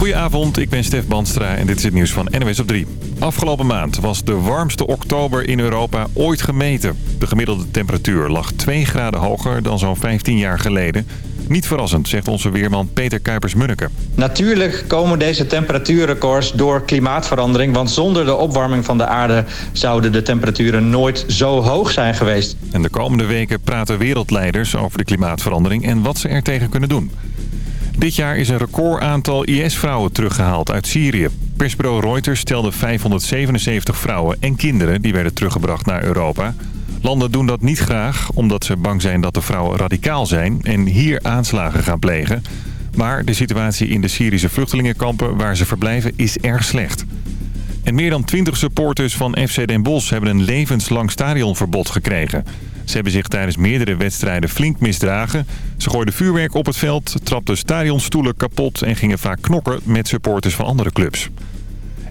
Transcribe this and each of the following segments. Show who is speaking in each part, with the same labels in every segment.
Speaker 1: Goedenavond, ik ben Stef Banstra en dit is het nieuws van NWS op 3. Afgelopen maand was de warmste oktober in Europa ooit gemeten. De gemiddelde temperatuur lag 2 graden hoger dan zo'n 15 jaar geleden. Niet verrassend, zegt onze weerman Peter Kuipers-Munneke.
Speaker 2: Natuurlijk komen deze temperatuurrecords door klimaatverandering... want zonder de opwarming van de aarde zouden de temperaturen nooit zo hoog zijn geweest.
Speaker 1: En de komende weken praten wereldleiders over de klimaatverandering en wat ze er tegen kunnen doen. Dit jaar is een recordaantal IS-vrouwen teruggehaald uit Syrië. Persbureau Reuters stelde 577 vrouwen en kinderen die werden teruggebracht naar Europa. Landen doen dat niet graag, omdat ze bang zijn dat de vrouwen radicaal zijn en hier aanslagen gaan plegen. Maar de situatie in de Syrische vluchtelingenkampen waar ze verblijven is erg slecht. En meer dan 20 supporters van FC Den Bosch hebben een levenslang stadionverbod gekregen. Ze hebben zich tijdens meerdere wedstrijden flink misdragen. Ze gooiden vuurwerk op het veld, trapten stadionstoelen kapot... en gingen vaak knokken met supporters van andere clubs.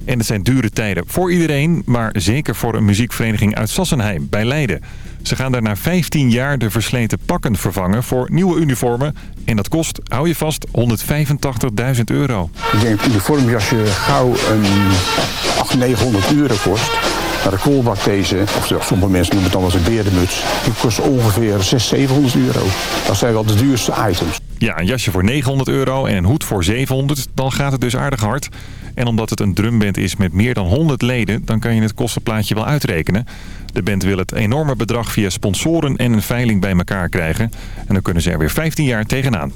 Speaker 1: En het zijn dure tijden voor iedereen, maar zeker voor een muziekvereniging uit Sassenheim bij Leiden. Ze gaan daar na 15 jaar de versleten pakken vervangen voor nieuwe uniformen. En dat kost, hou je vast, 185.000 euro.
Speaker 3: Ik denk een uniformjasje gauw een 800, 900 euro kost. Maar de koolbak deze, of sommige mensen noemen het dan als een berenmuts... die kost ongeveer 600, 700 euro. Dat zijn wel de duurste items.
Speaker 1: Ja, een jasje voor 900 euro en een hoed voor 700, dan gaat het dus aardig hard. En omdat het een drumband is met meer dan 100 leden, dan kan je het kostenplaatje wel uitrekenen. De band wil het enorme bedrag via sponsoren en een veiling bij elkaar krijgen. En dan kunnen ze er weer 15 jaar tegenaan.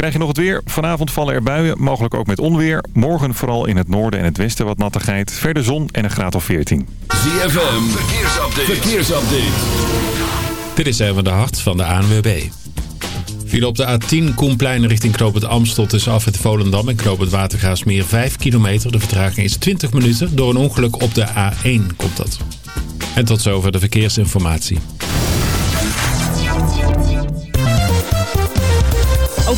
Speaker 1: Krijg je nog het weer? Vanavond vallen er buien, mogelijk ook met onweer. Morgen vooral in het noorden en het westen wat nattigheid. Verder zon en een graad of 14.
Speaker 4: ZFM, verkeersupdate. verkeersupdate.
Speaker 5: Dit is even de hart van de ANWB. Viel op de A10 Koenplein richting Knoop het Amstel tussen af het Volendam en Knoop het Watergaasmeer 5 kilometer. De vertraging is 20 minuten. Door een ongeluk op de A1 komt dat. En tot zover de verkeersinformatie.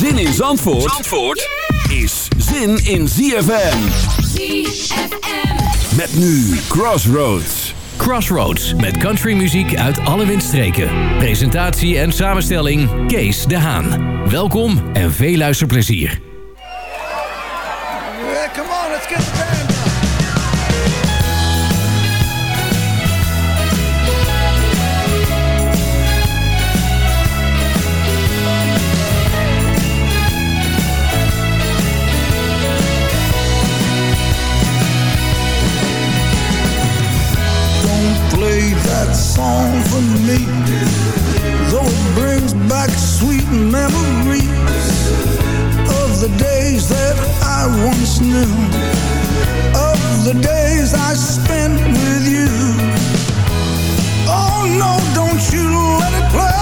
Speaker 4: Zin in Zandvoort, Zandvoort is zin in ZFM.
Speaker 6: ZFM.
Speaker 4: Met nu Crossroads.
Speaker 7: Crossroads met countrymuziek uit alle windstreken. Presentatie en samenstelling Kees de Haan. Welkom en veel luisterplezier.
Speaker 8: That song for me. Though it brings back sweet memories Of the days that I once knew Of the days I spent with you. Oh no, don't you let it play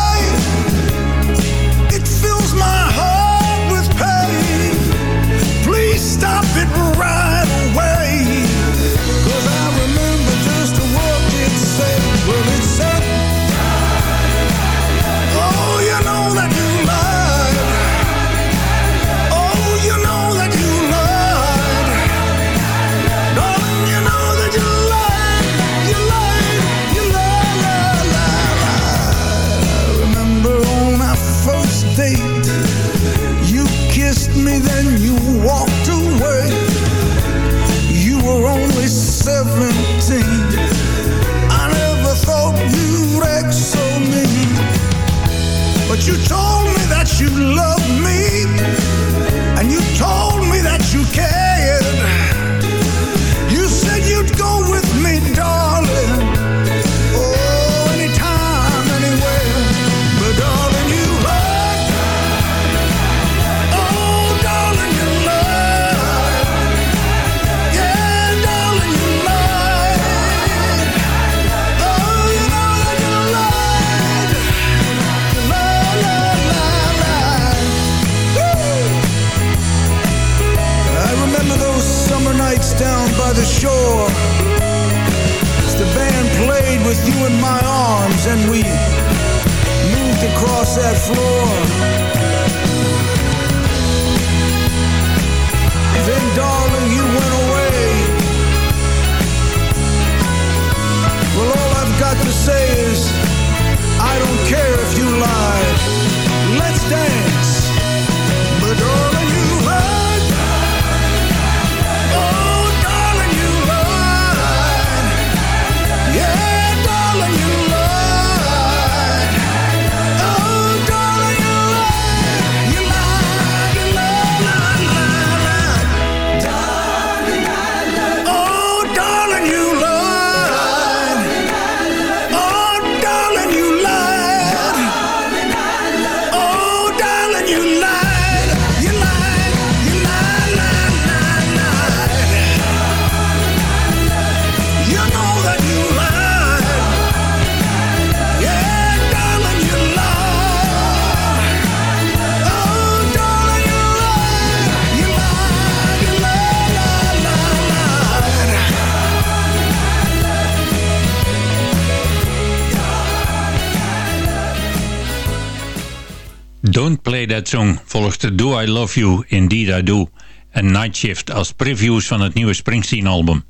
Speaker 9: Don't
Speaker 6: Play That Song volgt Do I Love You, Indeed I Do en Night Shift als previews van het nieuwe Springsteen-album.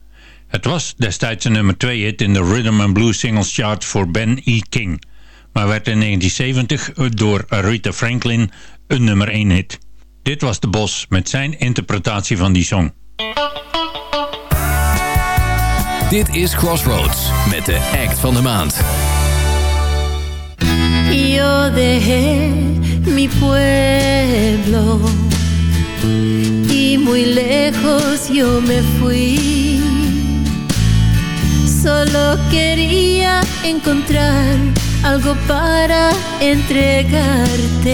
Speaker 6: Het was destijds een nummer 2 hit in de Rhythm and Blues Singles Chart voor Ben E. King, maar werd in 1970 door Aretha Franklin een nummer 1 hit. Dit was de Bos met zijn interpretatie van die song.
Speaker 7: Dit is Crossroads met de act van de maand.
Speaker 10: Dejé mi pueblo y muy lejos yo me fui. Solo quería encontrar algo para entregarte.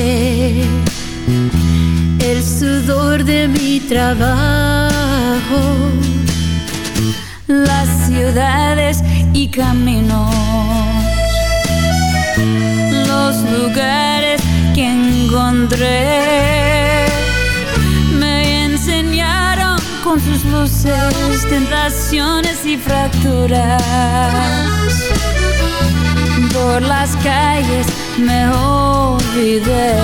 Speaker 10: El sudor de mi trabajo, las ciudades y caminos los lugares que encontré me enseñaron con sus luces, tentaciones y fracturas. Por las calles me olvidé.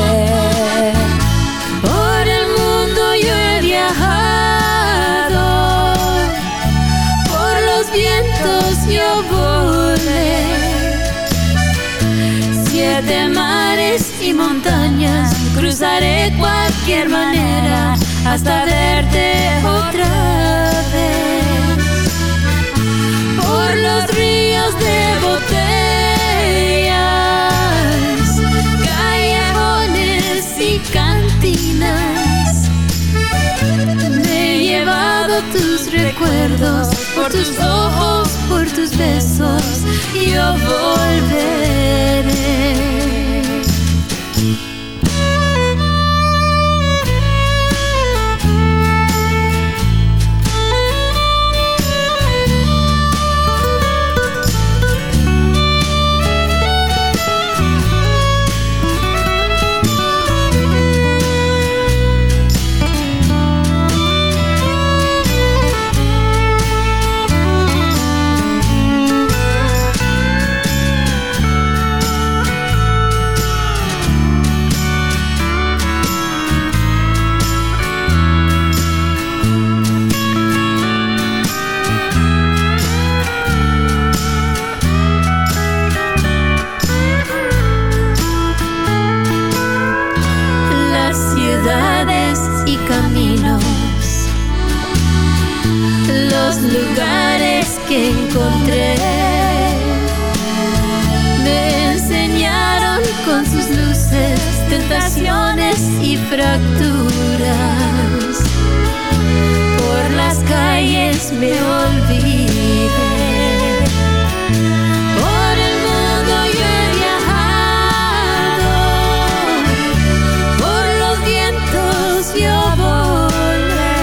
Speaker 10: Por el mundo yo he viajado, por los vientos yo volé siete mares y montañas. Cruzaré cualquier manera hasta verte otra vez. Por los ríos de botellas llevado tus recuerdos por tus ojos por tus besos yo volveré luces, tentaciones y fracturas. Por las calles me olvidé. Por el mundo yo he viajado, por los vientos yo volé.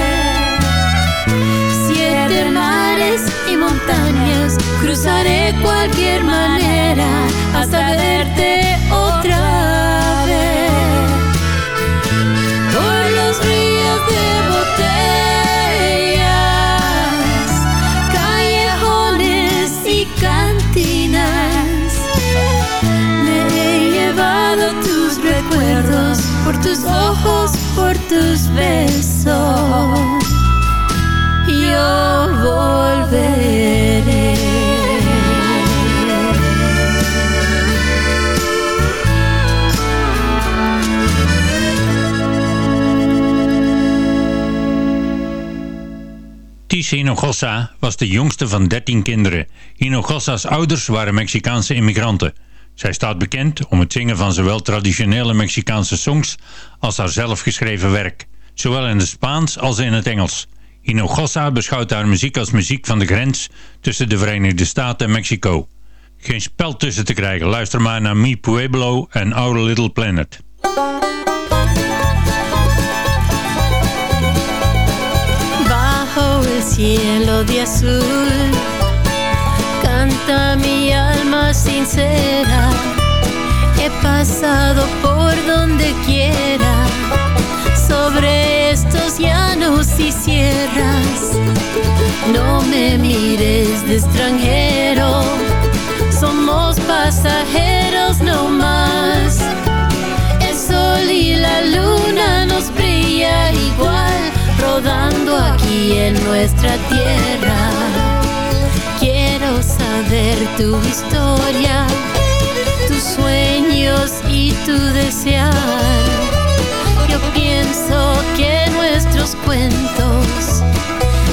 Speaker 10: Siete mares y montañas cruzaré cualquier manera hasta verte otra por tus ojos, por tus besos. Yo volveré.
Speaker 6: Hinojosa was de jongste van 13 kinderen. Hinojosas ouders waren Mexicaanse immigranten. Zij staat bekend om het zingen van zowel traditionele Mexicaanse songs als haar zelfgeschreven werk. Zowel in het Spaans als in het Engels. Hinojosa beschouwt haar muziek als muziek van de grens tussen de Verenigde Staten en Mexico. Geen spel tussen te krijgen. Luister maar naar Mi Pueblo en Our Little Planet.
Speaker 10: Cielo de azul alma sincera. He pasado por donde quiera, sobre estos llanos y sierras. No me mires de extranjero, somos pasajeros no más. El sol y la luna nos brilla igual, rodando aquí en nuestra tierra. Saber tu historia, tus sueños y tu desear. Yo pienso que nuestros cuentos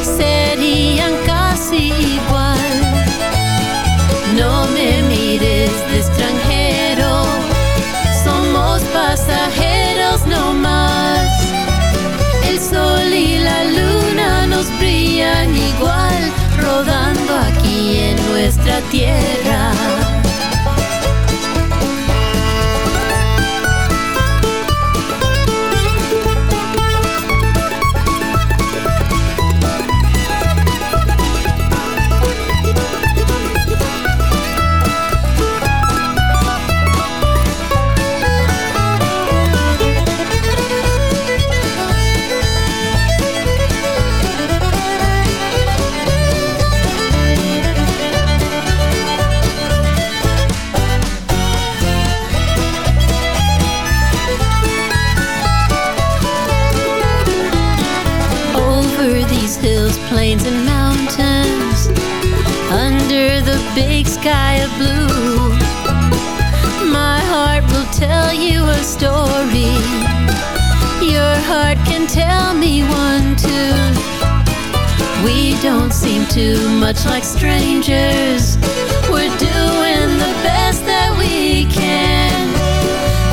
Speaker 10: serían casi igual. No me mires de extranjero, somos pasajeros no rodando aquí en nuestra tierra. Sky of blue. My heart will tell you a story. Your heart can tell me one too. We don't seem too much like strangers. We're doing the best that we can.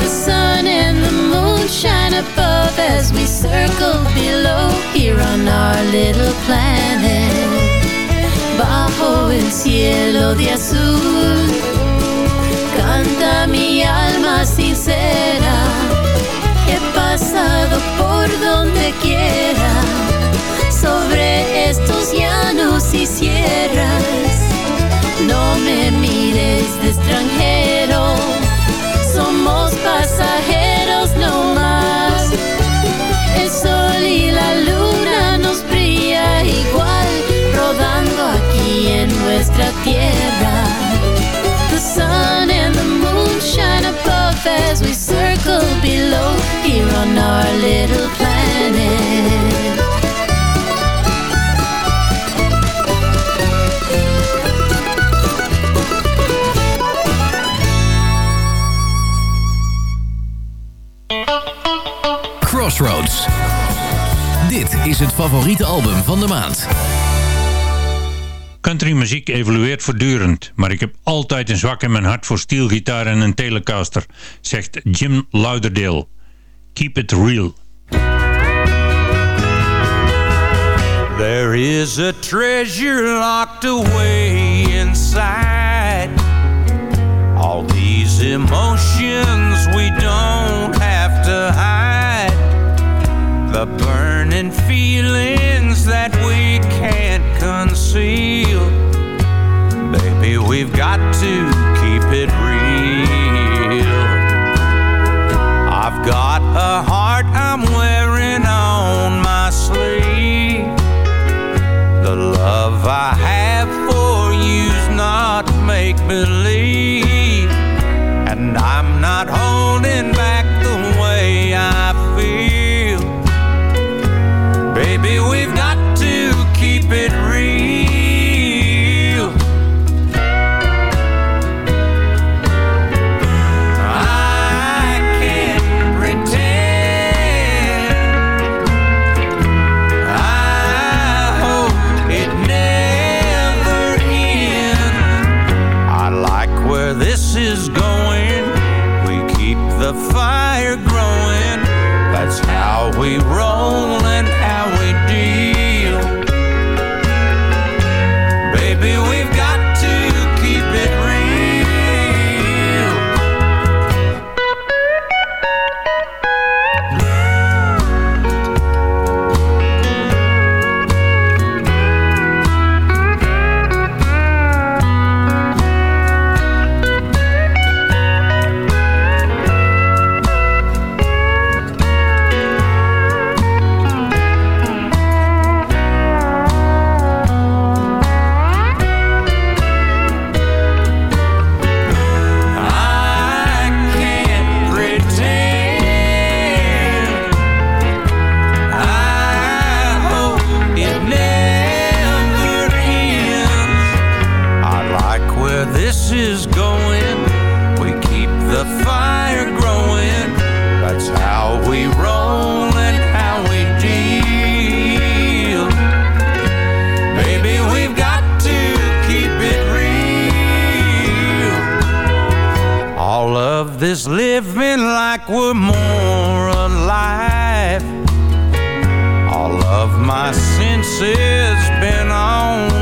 Speaker 10: The sun and the moon shine above as we circle below here on our little planet. El cielo de azul, canta mi alma sincera. He pasado por donde quiera, sobre estos llanos y sierras. No me mires de extranjero, nuestra tierra. The sun and the moon shine above as we circle below here on our little planet.
Speaker 7: Crossroads. Dit is het favoriete album van de maand.
Speaker 6: Countrymuziek evolueert voortdurend, maar ik heb altijd een zwak in mijn hart voor steelgitaar en een Telecaster, zegt Jim Lauderdale. Keep it real.
Speaker 11: There is a treasure locked away inside. All these emotions we don't have to hide. The burning feelings that we can't conceal. Baby, we've got to keep it real. I've got a heart I'm wearing on my sleeve. The love I have for you's not make believe. And I'm not holding back Of this living like we're more alive. All of my senses been on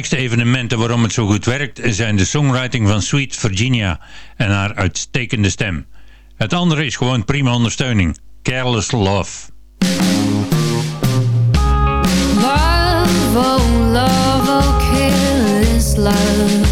Speaker 6: belangrijkste evenementen waarom het zo goed werkt zijn de songwriting van Sweet Virginia en haar uitstekende stem. Het andere is gewoon prima ondersteuning. Careless Love.
Speaker 12: Love, oh, oh, careless love.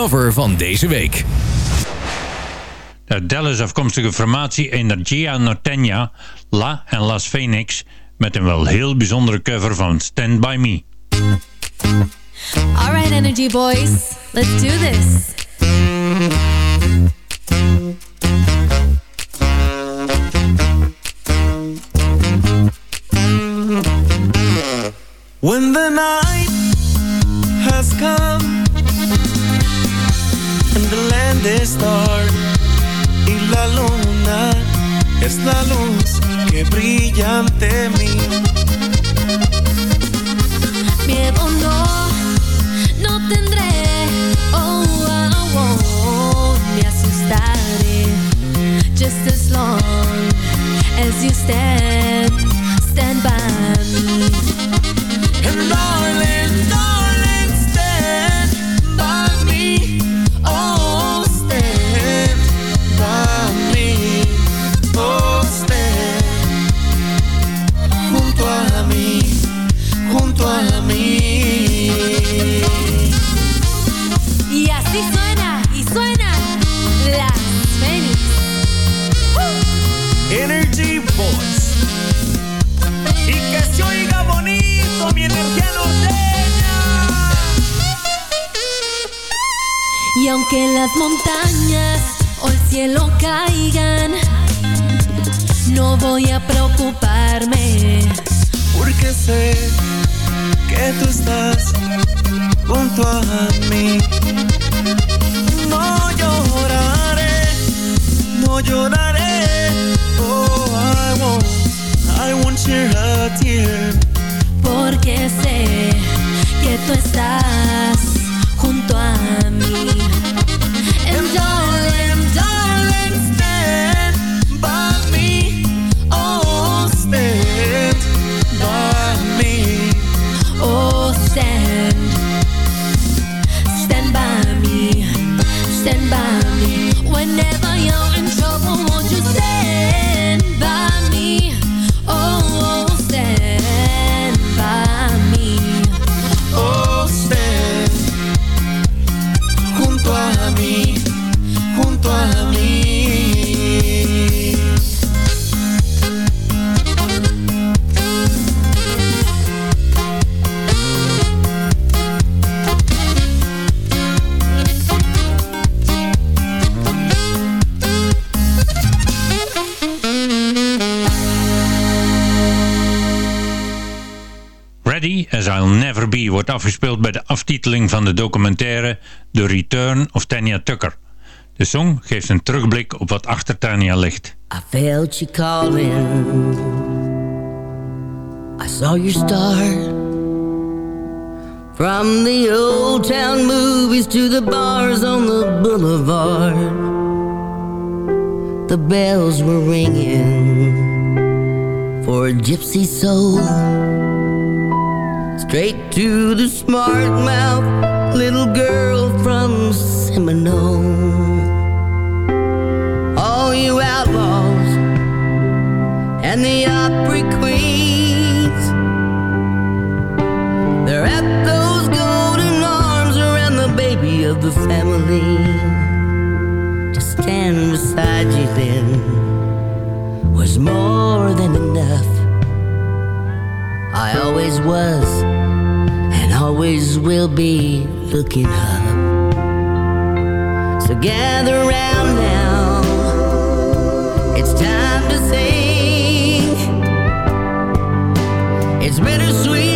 Speaker 7: Cover van deze week.
Speaker 6: De Dallas afkomstige formatie Energia Norteña, La en Las Phoenix... met een wel heel bijzondere cover van Stand By Me.
Speaker 13: All right, energy boys, let's do this.
Speaker 14: When the night has come and the land is dark y la luna es la luz que brilla ante mí.
Speaker 13: Miedo no, no tendré. Oh, oh, oh, me asustaré. Just as long as you stand, stand by me.
Speaker 14: And darling, Energy Boys. Y que se oiga bonito mi energía norteña.
Speaker 13: Y aunque las montañas o el cielo caigan, no voy a preocuparme.
Speaker 14: Porque sé que tú estás junto a mí. No lloraré, no lloraré. Oh, I won't shed a tear.
Speaker 13: Porque sé que tú estás junto a mí. And
Speaker 6: Wordt afgespeeld bij de aftiteling van de documentaire The Return of Tanya Tucker. De song geeft een terugblik op wat achter Tanya ligt.
Speaker 15: I felt you calling. I saw your star. From the old town movies to the bars on the boulevard. The bells were ringing for a gypsy soul. Straight to the smart mouth little girl from Seminole. All you outlaws and the Opry queens. They're at those golden arms around the baby of the family. To stand beside you then was more than enough. I always was and always will be looking up. So gather round now. It's time to sing. It's bittersweet,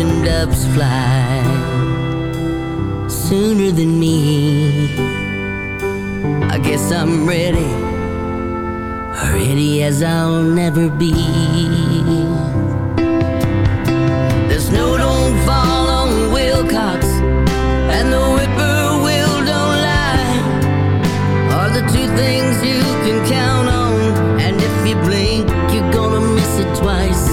Speaker 15: and doves fly sooner than me. I guess I'm ready, ready as I'll never be. The snow don't fall on Willcox, and the whippoorwill don't lie. Are the two things you can count on, and if you blink, you're gonna miss it twice.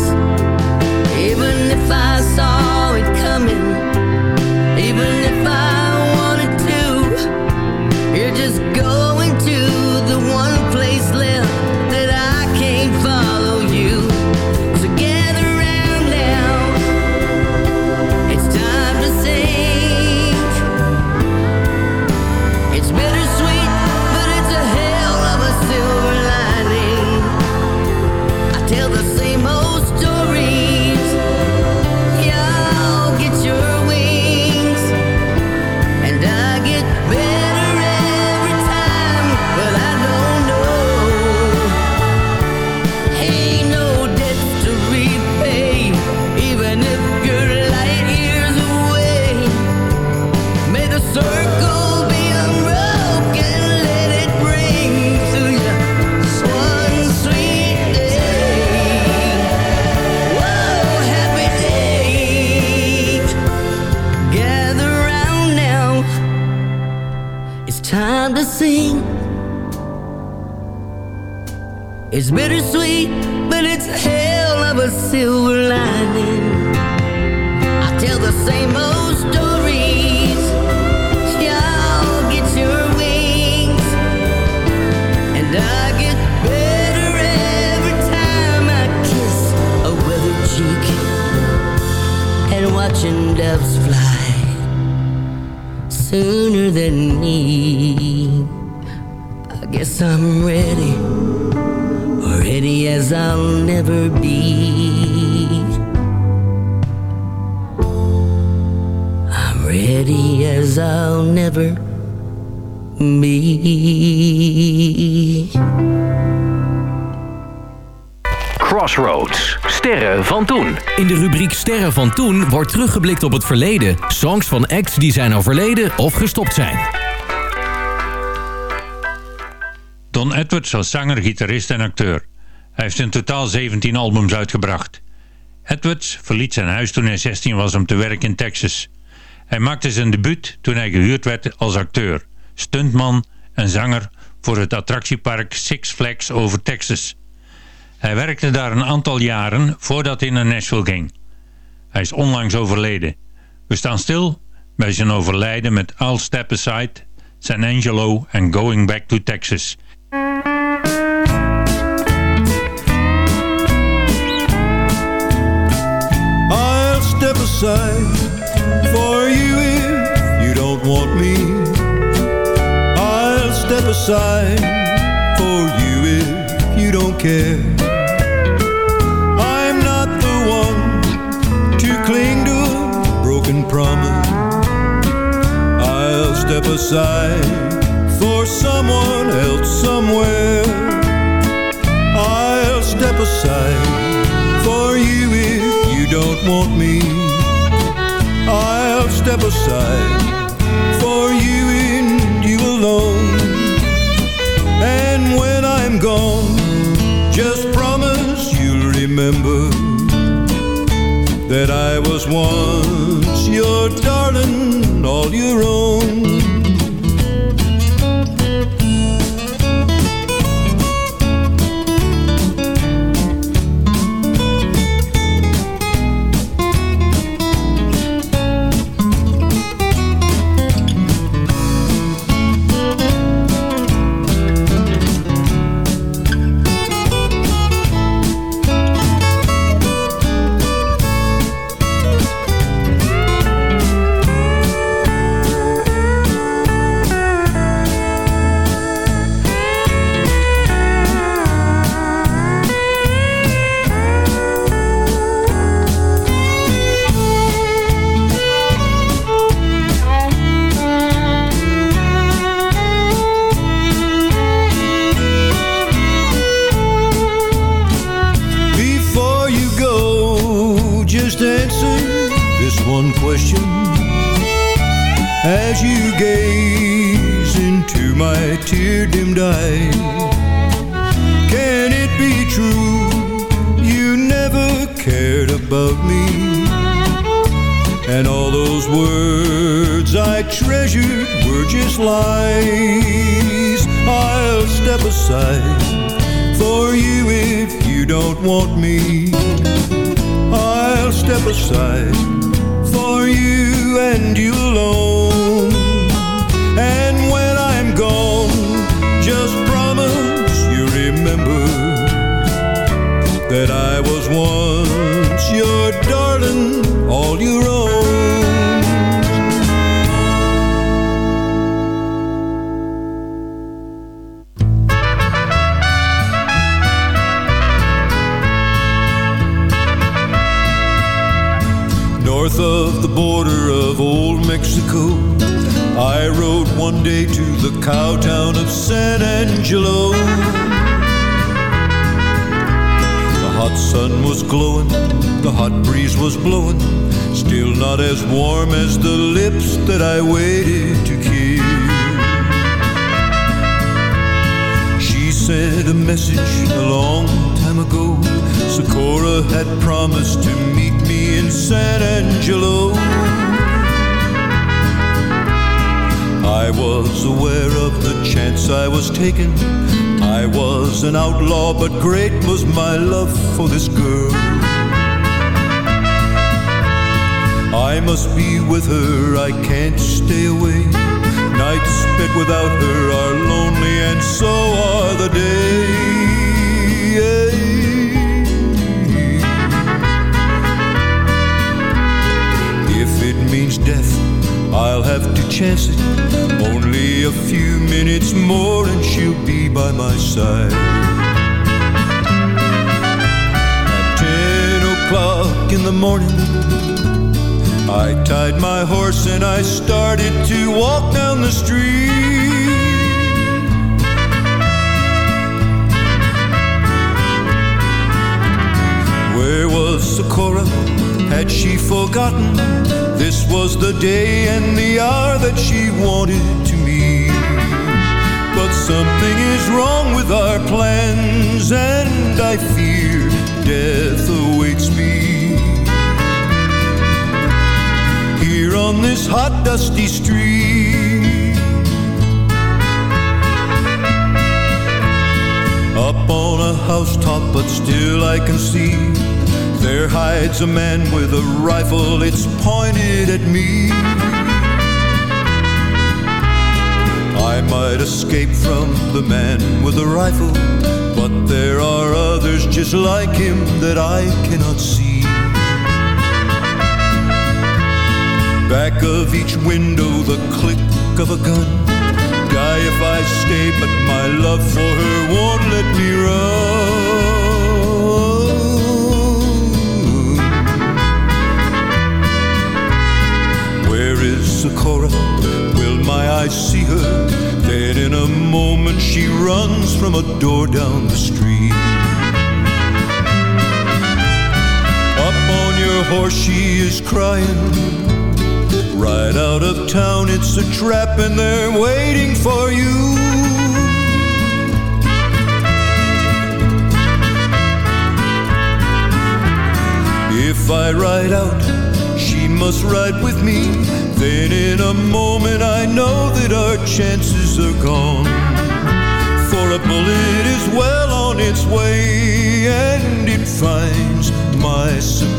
Speaker 7: In de rubriek Sterren van toen wordt teruggeblikt op het verleden. Songs van acts die zijn overleden of gestopt zijn.
Speaker 6: Don Edwards was zanger, gitarist en acteur. Hij heeft in totaal 17 albums uitgebracht. Edwards verliet zijn huis toen hij 16 was om te werken in Texas. Hij maakte zijn debuut toen hij gehuurd werd als acteur, stuntman en zanger voor het attractiepark Six Flags over Texas. Hij werkte daar een aantal jaren voordat hij naar Nashville ging. Hij is onlangs overleden. We staan stil bij zijn overlijden met I'll Step Aside, San Angelo en Going Back to Texas.
Speaker 9: For you if you don't want me. I'll step aside care. I'm not the one to cling to a broken promise. I'll step aside for someone else somewhere. I'll step aside for you if you don't want me. I'll step aside for you and you alone. And when I'm gone, just promise you'll remember that I was once your darling, all your own. The hot breeze was blowing, still not as warm as the lips that I waited to kiss. She sent a message a long time ago. Socorro had promised to meet me in San Angelo. I was aware of the chance I was taking. I was an outlaw, but great was my love for this girl. I must be with her, I can't stay away. Nights spent without her are lonely, and so are the days. If it means death, I'll have to chance it. Only a few minutes more, and she'll be by my side. At ten o'clock in the morning, I tied my horse and I started to walk down the street. Where was Socorro? Had she forgotten? This was the day and the hour that she wanted to meet. But something is wrong with our plans, and I fear death awaits me. On this hot, dusty street. Up on a housetop, but still I can see there hides a man with a rifle, it's pointed at me. I might escape from the man with the rifle, but there are others just like him that I cannot see. Back of each window, the click of a gun. Die if I stay, but my love for her won't let me run. Where is Socorro? Will my eyes see her? Then in a moment she runs from a door down the street. Up on your horse she is crying. Right out of town it's a trap and they're waiting for you. If I ride out, she must ride with me. Then in a moment I know that our chances are gone. For a bullet is well on its way and it finds my Socorro.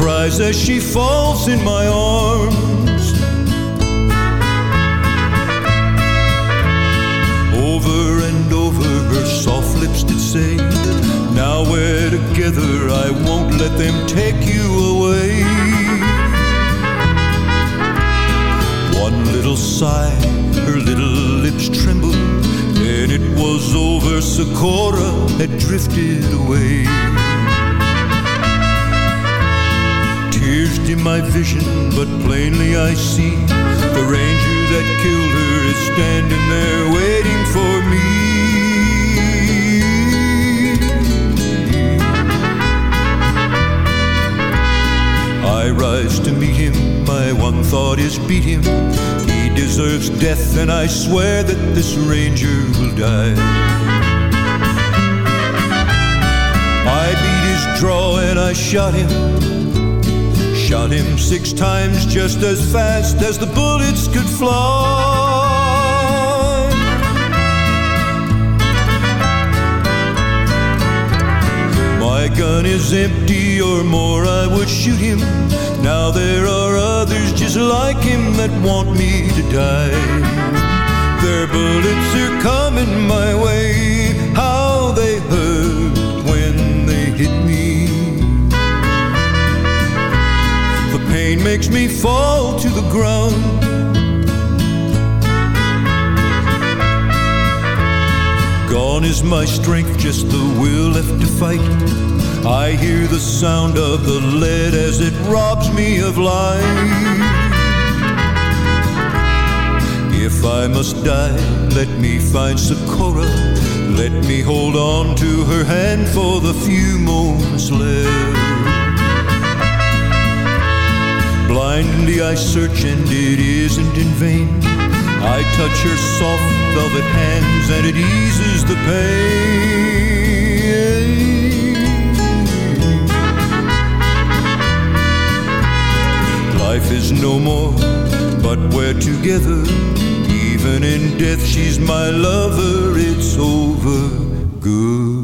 Speaker 9: Cries as she falls in my arms. Over and over her soft lips did say, Now we're together, I won't let them take you away. One little sigh, her little lips trembled, then it was over, Socorro had drifted away. My vision, but plainly I see the ranger that killed her is standing there waiting for me. I rise to meet him, my one thought is beat him. He deserves death, and I swear that this ranger will die. I beat his draw and I shot him. Shot him six times just as fast as the bullets could fly. My gun is empty or more I would shoot him. Now there are others just like him that want me to die. Their bullets are coming my way. Pain makes me fall to the ground. Gone is my strength, just the will left to fight. I hear the sound of the lead as it robs me of life. If I must die, let me find Socorro. Let me hold on to her hand for the few moments left. Blindly I search and it isn't in vain. I touch her soft velvet hands and it eases the pain. Life is no more, but we're together. Even in death, she's my lover. It's over. Goodbye.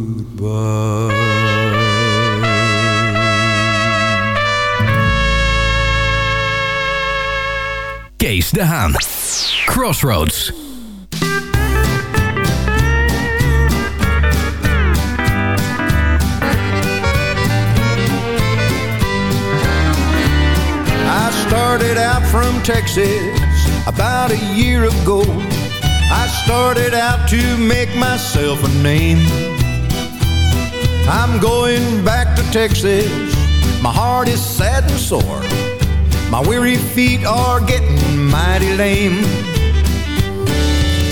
Speaker 7: Kees de Haan. Crossroads.
Speaker 9: I started out from Texas about a year ago. I started out to make myself a name. I'm going back to Texas. My heart is sad and sore. My weary feet are getting mighty lame.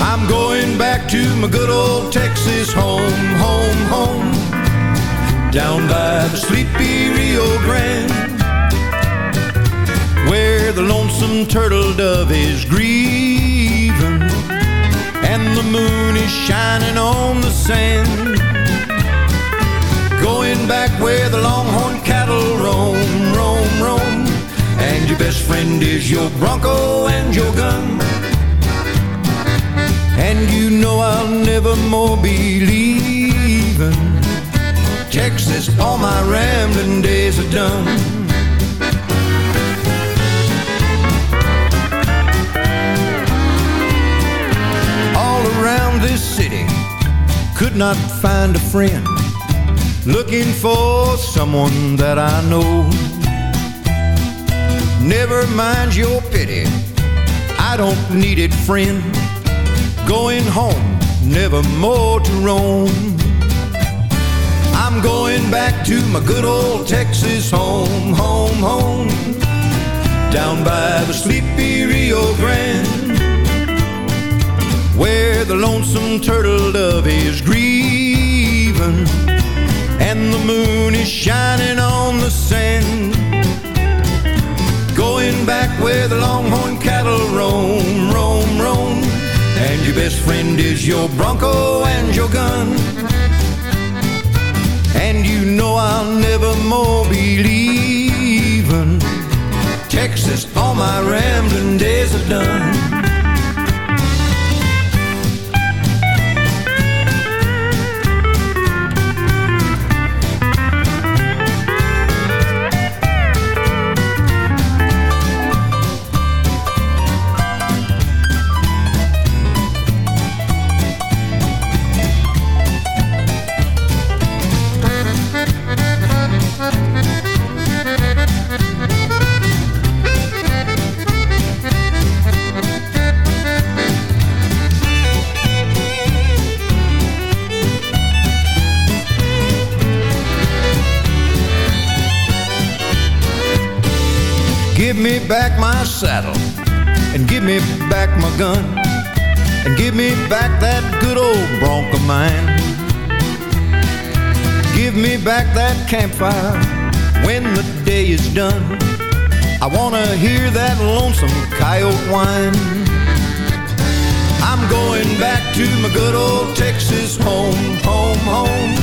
Speaker 9: I'm going back to my good old Texas home, home, home. Down by the sleepy Rio Grande where the lonesome turtle dove is grieving and the moon is shining on the sand. Going back where the longhorn cattle your best friend is your bronco and your gun. And you know I'll never more be leaving Texas. All my rambling days are done. all around this city could not find a friend looking for someone that I know never mind your pity. I don't need it friend. Going home never more to roam. I'm going back to my good old Texas home home home. Down by the sleepy Rio Grande where the lonesome turtle dove is grieving and the moon is shining on the sand. Where the longhorn cattle roam, roam, roam, and your best friend is your bronco and your gun. And you know I'll never more be leaving Texas. All my rambling days are done. Saddle and give me back my gun and give me back that good old bronc of mine. Give me back that campfire when the day is done. I wanna hear that lonesome coyote whine. I'm going back to my good old Texas home, home, home.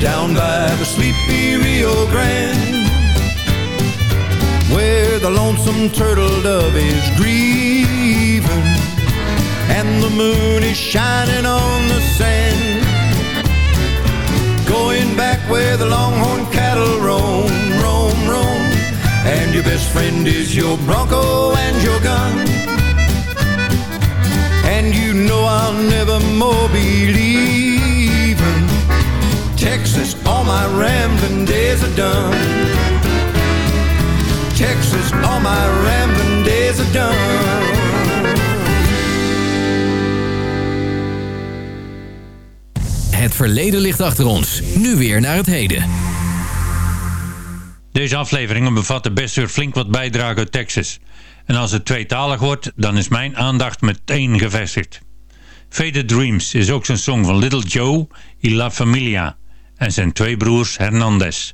Speaker 9: Down by the sleepy Rio Grande where the lonesome turtle dove is grieving and the moon is shining on the sand. Going back where the longhorn cattle roam, roam, roam, and your best friend is your bronco and your gun. And you know I'll never more be leaving Texas. All my rambling days are done. Texas, all my rambling days are done.
Speaker 7: Het verleden ligt achter ons. Nu weer naar het heden.
Speaker 6: Deze afleveringen bevatten best weer flink wat bijdrage uit Texas. En als het tweetalig wordt, dan is mijn aandacht meteen gevestigd. Faded Dreams is ook zijn song van Little Joe y La Familia en zijn twee broers Hernandez.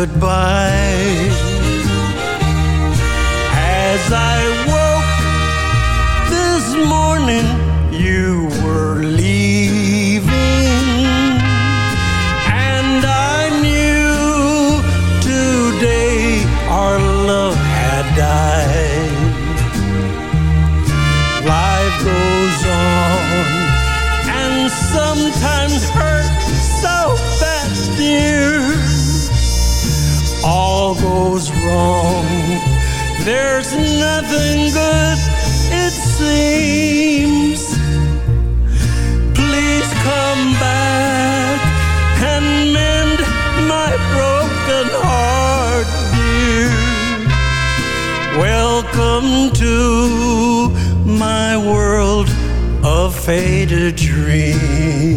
Speaker 16: Goodbye. As I There's nothing good, it seems. Please come back and mend my broken heart, dear. Welcome to my world of faded dreams.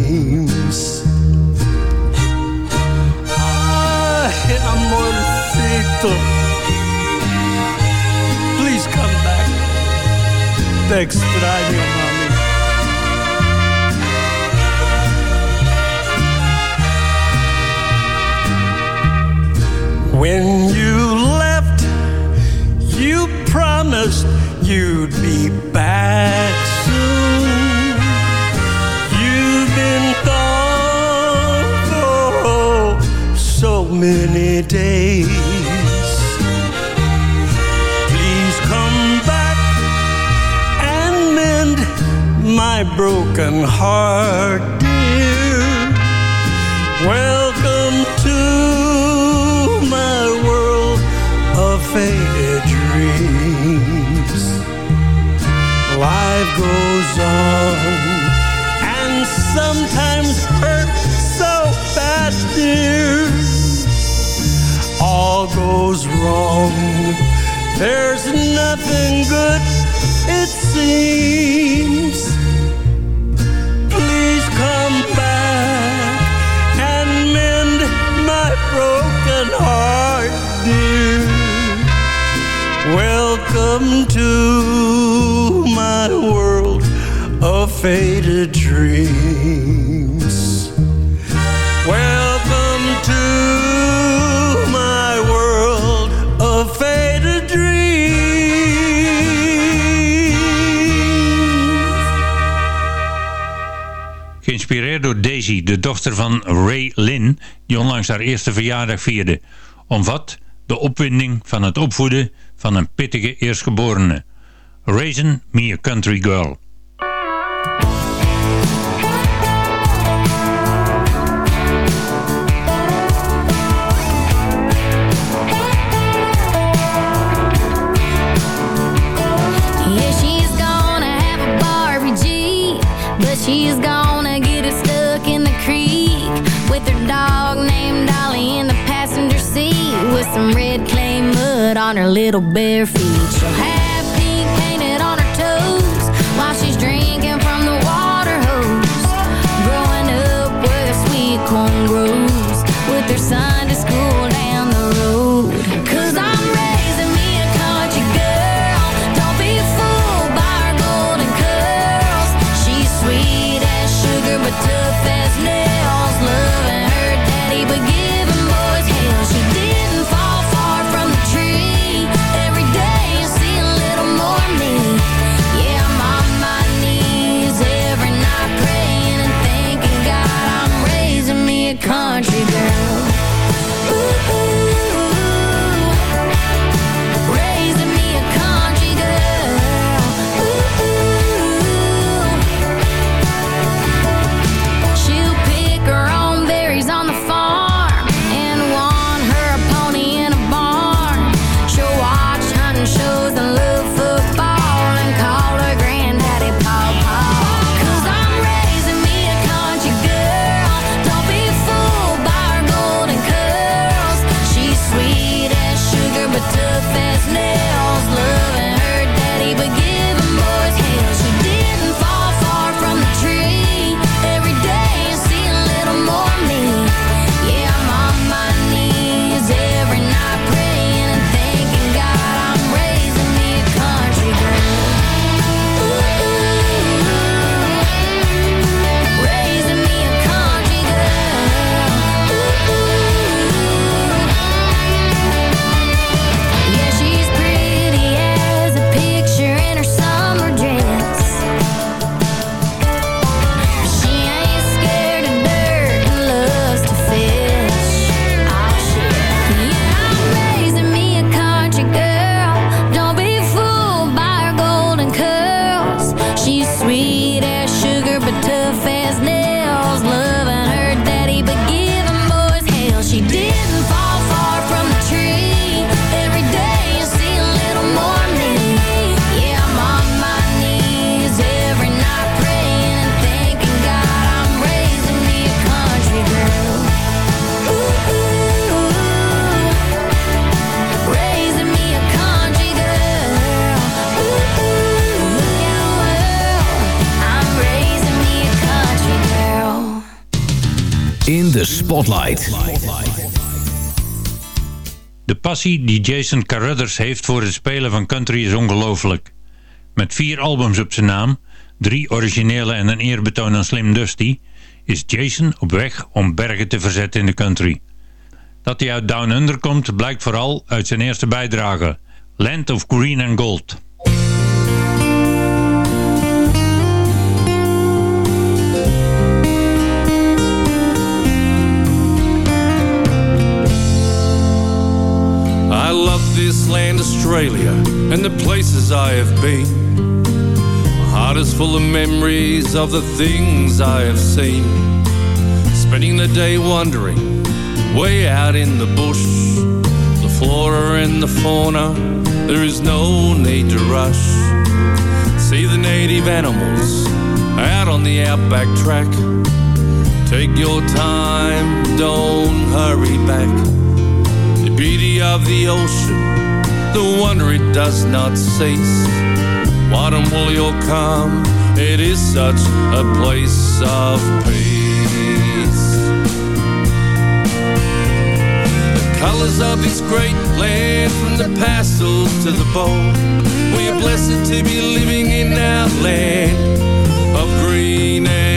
Speaker 16: Ah, Ay, amorcito. Mami. When you left, you promised you'd be back soon. You've been gone for oh, so many days. My broken heart, dear. Welcome to my world of faded dreams. Life goes on, and sometimes hurts so bad, dear. All goes wrong. There's nothing good, it seems. Welcome to my world of faded dreams. Welcome to my world of faded dreams.
Speaker 6: Geïnspireerd door Daisy, de dochter van Ray Lynn, die onlangs haar eerste verjaardag vierde, omvat de opwinding van het opvoeden van een pittige eerstgeborene. Raisin Me a Country Girl.
Speaker 10: She's gonna get it stuck in the creek with her dog named Dolly in the passenger seat with some red on her little bare feet. She'll have
Speaker 7: De
Speaker 6: passie die Jason Carruthers heeft voor het spelen van country is ongelooflijk. Met vier albums op zijn naam, drie originele en een eerbetoon aan Slim Dusty, is Jason op weg om bergen te verzetten in de country. Dat hij uit Down Under komt blijkt vooral uit zijn eerste bijdrage, Land of Green and Gold.
Speaker 17: Land, Australia, and the places I have been. My heart is full of memories of the things I have seen. Spending the day wandering, way out in the bush. The flora and the fauna, there is no need to rush. See the native animals out on the outback track. Take your time, don't hurry back. The beauty of the ocean, the wonder it does not cease. And will you'll come, it is such a place of peace. The colors of this great land, from the pastels to the bold. We are blessed to be living in our land of green and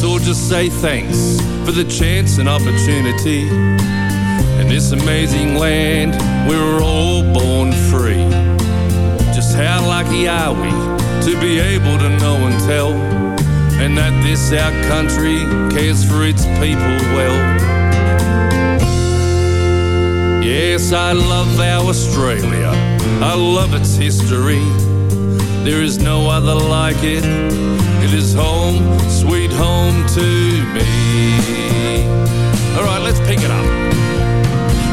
Speaker 17: Let's just say thanks for the chance and opportunity. In this amazing land, we were all born free. Just how lucky are we to be able to know and tell? And that this our country cares for its people well. Yes, I love our Australia. I love its history. There is no other like it. It is home, sweet home to me. Alright, let's pick it up.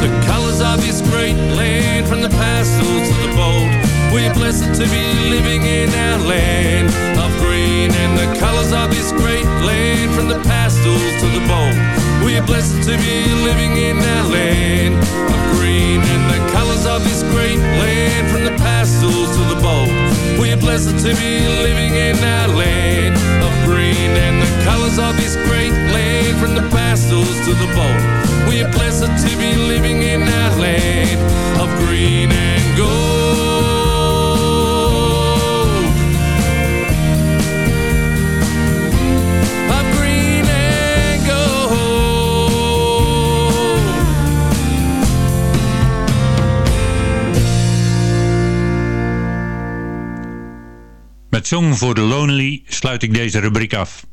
Speaker 17: The colors of this great land, from the pastels to the bold. We're blessed to be living in our land of green. And the colors of this great land, from the pastels to the bold. We're blessed to be living in our land blessed to be living in our land of green. And the colors of this great land, from the pastels to the bold. We're blessed to be living in our land of green and gold.
Speaker 6: Song voor the Lonely sluit ik deze rubriek af.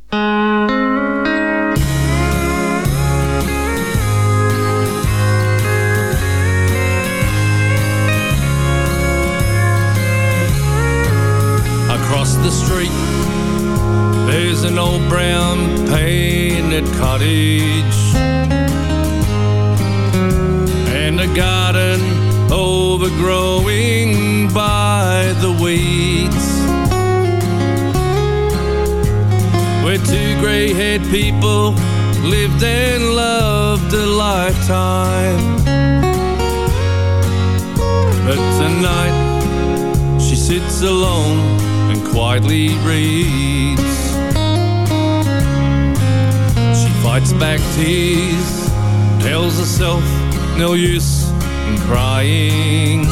Speaker 17: No use in crying.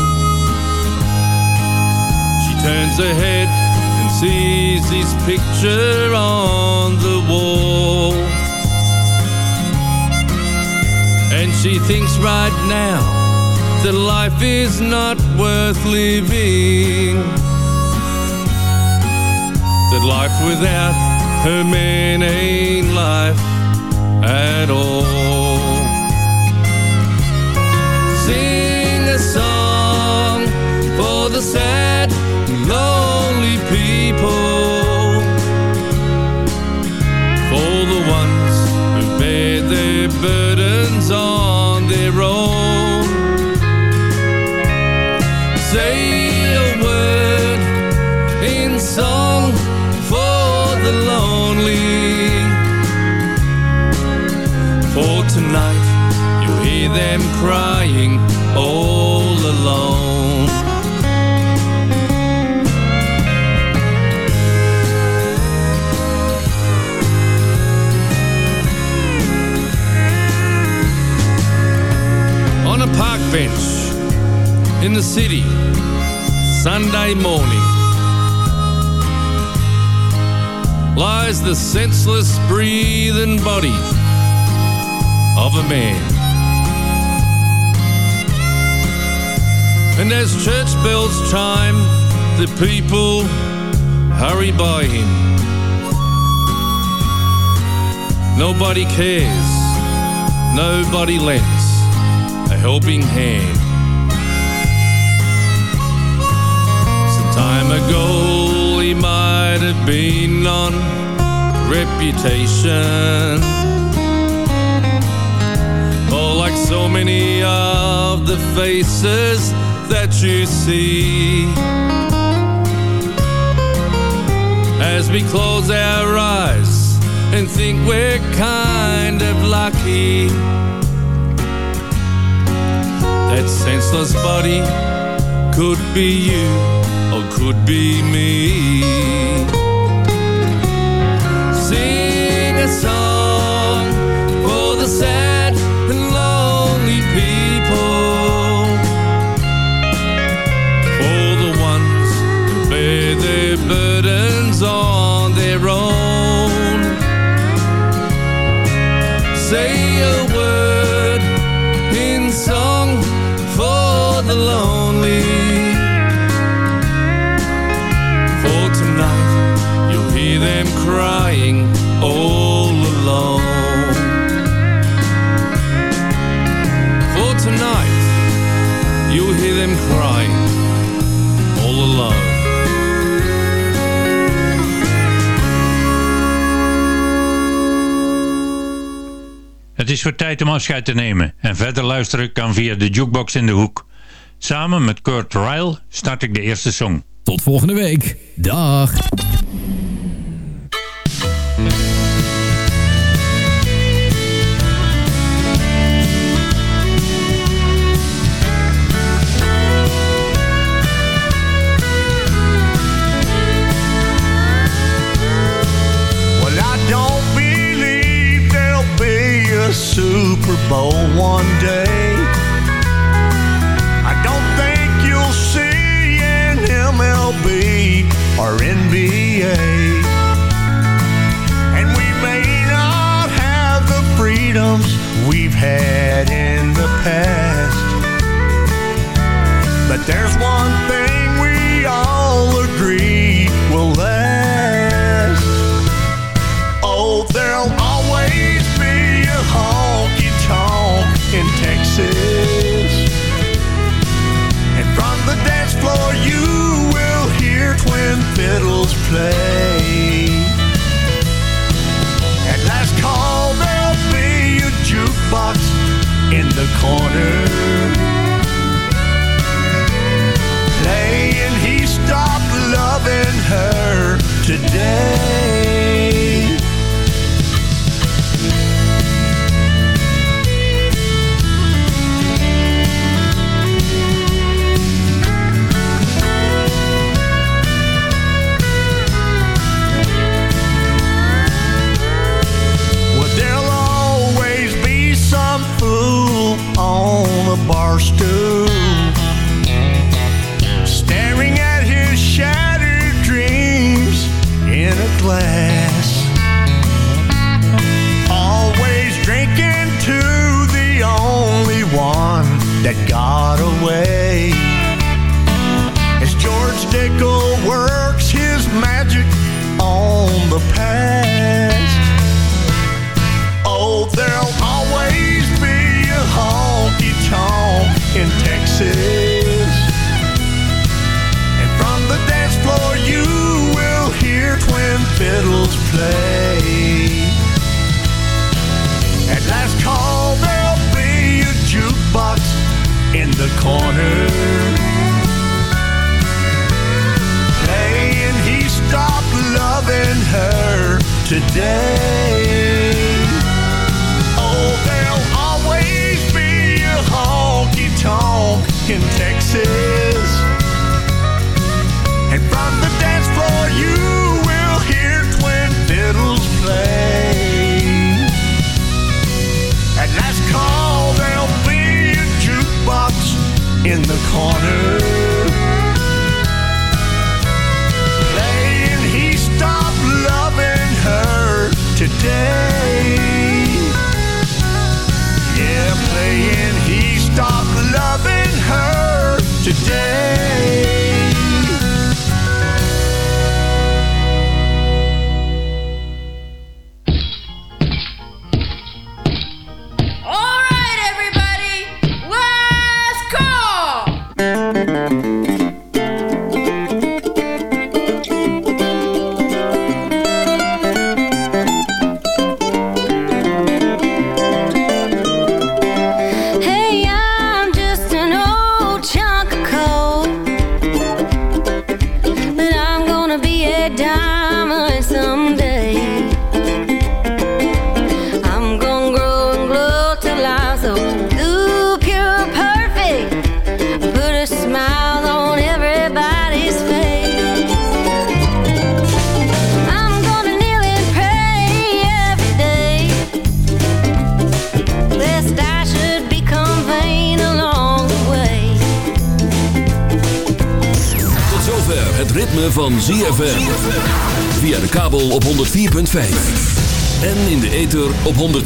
Speaker 17: She turns her head and sees his picture on the wall. And she thinks right now that life is not worth living. That life without her man ain't life at all. Lonely people. For the ones who bear their burdens on their own. Say a word in song for the lonely. For tonight you'll hear them crying all city, Sunday morning, lies the senseless, breathing body of a man. And as church bells chime, the people hurry by him. Nobody cares, nobody lends a helping hand. Time ago, he might have been on reputation. Oh, like so many of the faces that you see. As we close our eyes and think we're kind of lucky. That senseless body could be you could be me. Sing a song crying all alone. For tonight you'll hear them crying all alone.
Speaker 6: Het is voor tijd om afscheid te nemen en verder luisteren kan via de jukebox in de hoek. Samen met Kurt Ryle start ik de eerste song.
Speaker 7: Tot volgende week. Dag.
Speaker 9: We've had in the past. But there's one in